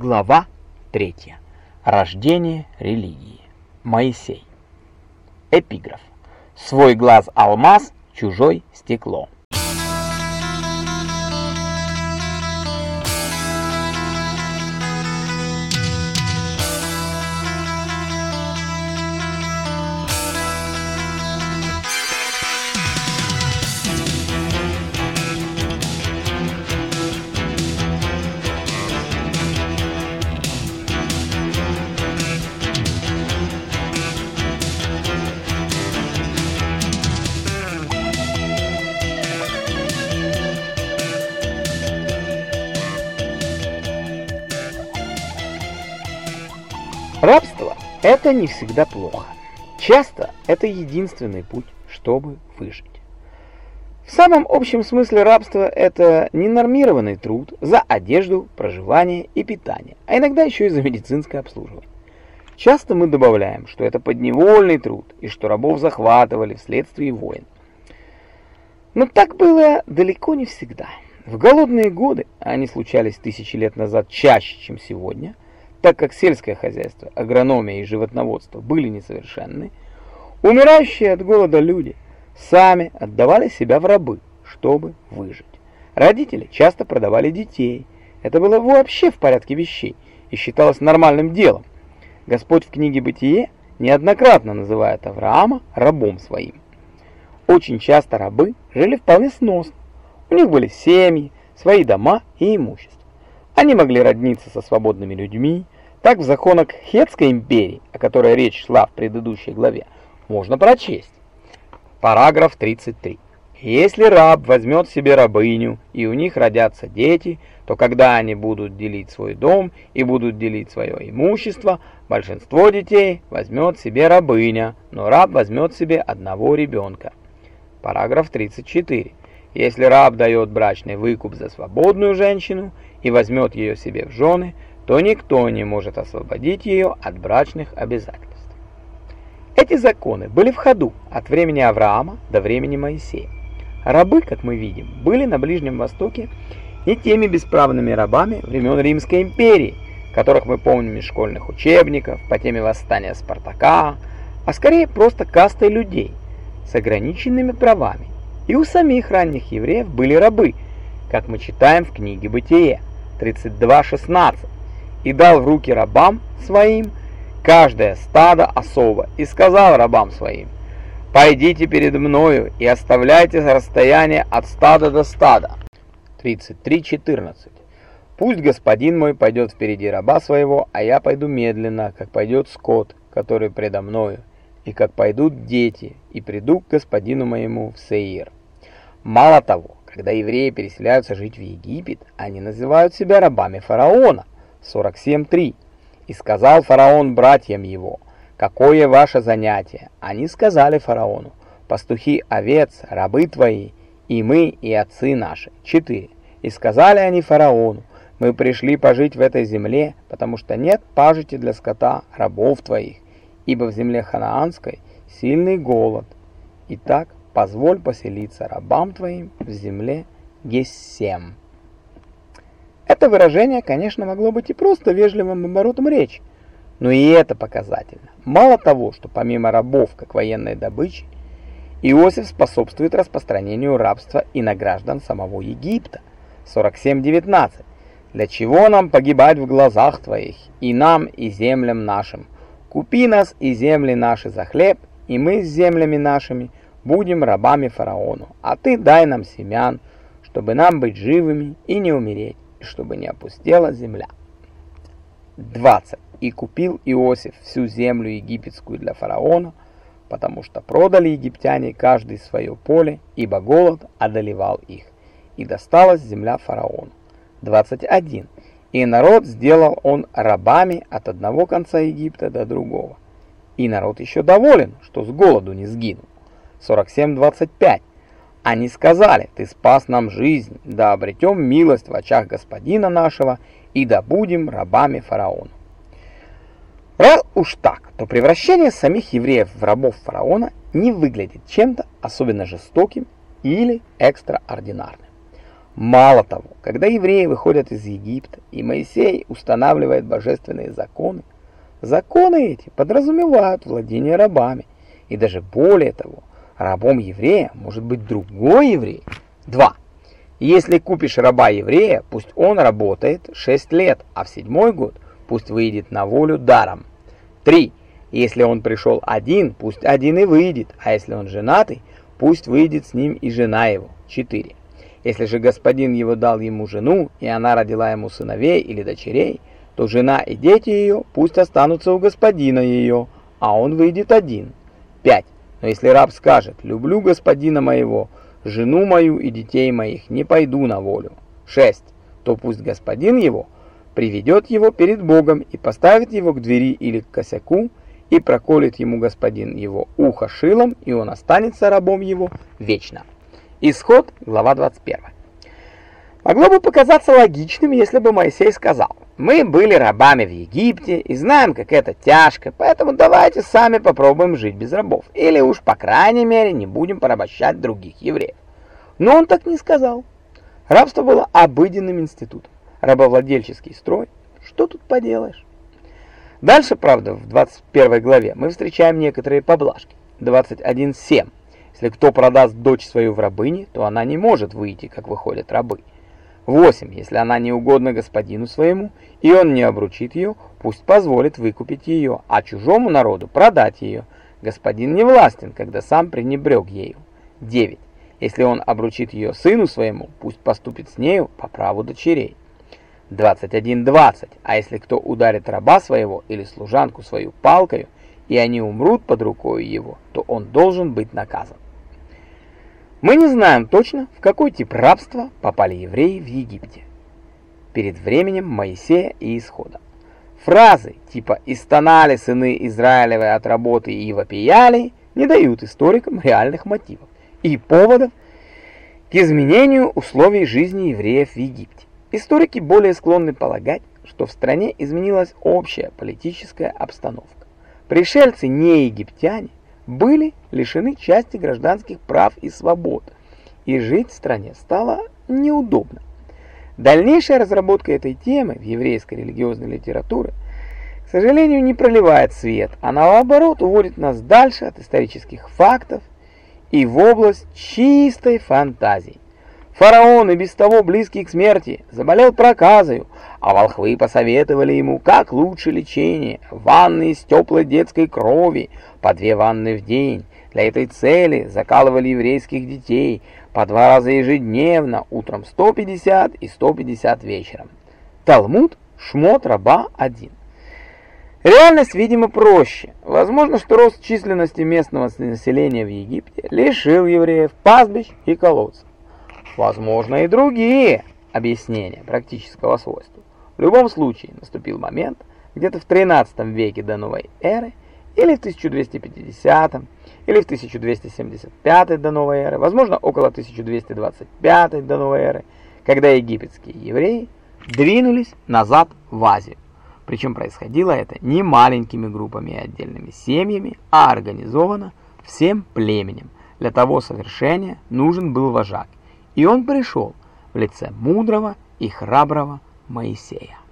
Глава 3. Рождение религии. Моисей. Эпиграф. Свой глаз алмаз, чужой стекло. Это не всегда плохо. Часто это единственный путь, чтобы выжить. В самом общем смысле рабство – это ненормированный труд за одежду, проживание и питание, а иногда еще и за медицинское обслуживание. Часто мы добавляем, что это подневольный труд и что рабов захватывали вследствие войн. Но так было далеко не всегда. В голодные годы, а они случались тысячи лет назад чаще, чем сегодня – так как сельское хозяйство, агрономия и животноводство были несовершенны, умирающие от голода люди сами отдавали себя в рабы, чтобы выжить. Родители часто продавали детей. Это было вообще в порядке вещей и считалось нормальным делом. Господь в книге Бытие неоднократно называет Авраама рабом своим. Очень часто рабы жили вполне сносно. У них были семьи, свои дома и имущество. Они могли родниться со свободными людьми. Так в законах Хетской империи, о которой речь шла в предыдущей главе, можно прочесть. Параграф 33. Если раб возьмет себе рабыню, и у них родятся дети, то когда они будут делить свой дом и будут делить свое имущество, большинство детей возьмет себе рабыня, но раб возьмет себе одного ребенка. Параграф 34. Если раб дает брачный выкуп за свободную женщину и возьмет ее себе в жены, то никто не может освободить ее от брачных обязательств. Эти законы были в ходу от времени Авраама до времени Моисея. Рабы, как мы видим, были на Ближнем Востоке не теми бесправными рабами времен Римской империи, которых мы помним из школьных учебников по теме восстания Спартака, а скорее просто кастой людей с ограниченными правами. И у самих ранних евреев были рабы, как мы читаем в книге Бытие. 32.16 «И дал в руки рабам своим каждое стадо особо, и сказал рабам своим, «Пойдите перед мною и оставляйте расстояние от стада до стада». 33.14 «Пусть господин мой пойдет впереди раба своего, а я пойду медленно, как пойдет скот, который предо мною, и как пойдут дети, и приду к господину моему в Сеир». Мало того, когда евреи переселяются жить в Египет, они называют себя рабами фараона. 47.3. И сказал фараон братьям его, какое ваше занятие? Они сказали фараону, пастухи овец, рабы твои, и мы, и отцы наши. 4. И сказали они фараону, мы пришли пожить в этой земле, потому что нет пажити для скота рабов твоих, ибо в земле ханаанской сильный голод. Итак, позволь поселиться рабам твоим в земле Гессем. Это выражение, конечно, могло быть и просто вежливым оборотом речи, но и это показательно. Мало того, что помимо рабов как военной добычи, Иосиф способствует распространению рабства и на граждан самого Египта. 47.19. «Для чего нам погибать в глазах твоих, и нам, и землям нашим? Купи нас и земли наши за хлеб, и мы с землями нашими будем рабами фараону, а ты дай нам семян, чтобы нам быть живыми и не умереть, и чтобы не опустела земля. 20. И купил Иосиф всю землю египетскую для фараона, потому что продали египтяне каждый свое поле, ибо голод одолевал их, и досталась земля фараону. 21. И народ сделал он рабами от одного конца Египта до другого. И народ еще доволен, что с голоду не сгинул. 47.25. Они сказали, ты спас нам жизнь, да обретем милость в очах господина нашего, и да будем рабами фараона. Раз уж так, то превращение самих евреев в рабов фараона не выглядит чем-то особенно жестоким или экстраординарным. Мало того, когда евреи выходят из Египта, и Моисей устанавливает божественные законы, законы эти подразумевают владение рабами, и даже более того, рабом еврея может быть другой еврей. 2. Если купишь раба еврея, пусть он работает 6 лет, а в седьмой год пусть выйдет на волю даром. 3. Если он пришел один, пусть один и выйдет, а если он женатый, пусть выйдет с ним и жена его. 4. Если же господин его дал ему жену, и она родила ему сыновей или дочерей, то жена и дети ее пусть останутся у господина ее, а он выйдет один. 5. Но если раб скажет «люблю господина моего», «жену мою и детей моих не пойду на волю», 6. то пусть господин его приведет его перед Богом и поставит его к двери или к косяку, и проколет ему господин его ухо шилом, и он останется рабом его вечно. Исход, глава 21. Могло бы показаться логичным, если бы Моисей сказал, «Мы были рабами в Египте и знаем, как это тяжко, поэтому давайте сами попробуем жить без рабов, или уж, по крайней мере, не будем порабощать других евреев». Но он так не сказал. Рабство было обыденным институтом, рабовладельческий строй. Что тут поделаешь? Дальше, правда, в 21 главе мы встречаем некоторые поблажки. 21.7. Если кто продаст дочь свою в рабыни, то она не может выйти, как выходят рабы. 8. Если она не угодна господину своему, и он не обручит ее, пусть позволит выкупить ее, а чужому народу продать ее. Господин не властен, когда сам пренебрег ею. 9. Если он обручит ее сыну своему, пусть поступит с нею по праву дочерей. 21.20. А если кто ударит раба своего или служанку свою палкою, и они умрут под рукой его, то он должен быть наказан. Мы не знаем точно, в какой тип рабства попали евреи в Египте перед временем Моисея и Исхода. Фразы типа «истонали сыны Израилевы от работы и вопияли» не дают историкам реальных мотивов и поводов к изменению условий жизни евреев в Египте. Историки более склонны полагать, что в стране изменилась общая политическая обстановка. Пришельцы, не египтяне, были лишены части гражданских прав и свобод, и жить в стране стало неудобно. Дальнейшая разработка этой темы в еврейской религиозной литературе, к сожалению, не проливает свет, а наоборот уводит нас дальше от исторических фактов и в область чистой фантазии. Фараон, и без того близкий к смерти, заболел проказою, а волхвы посоветовали ему, как лучше лечение, ванны из теплой детской крови, по две ванны в день. Для этой цели закалывали еврейских детей по два раза ежедневно, утром 150 и 150 вечером. Талмуд, Шмот, Раба 1. Реальность, видимо, проще. Возможно, что рост численности местного населения в Египте лишил евреев пастбищ и колодцев. Возможно и другие объяснения практического свойства. В любом случае наступил момент, где-то в 13 веке до новой эры, или в 1250, или в 1275 до новой эры, возможно около 1225 до новой эры, когда египетские евреи двинулись назад в Азию. Причем происходило это не маленькими группами и отдельными семьями, а организовано всем племенем. Для того совершения нужен был вожак, и он пришел в лице мудрого и храброго Моисея.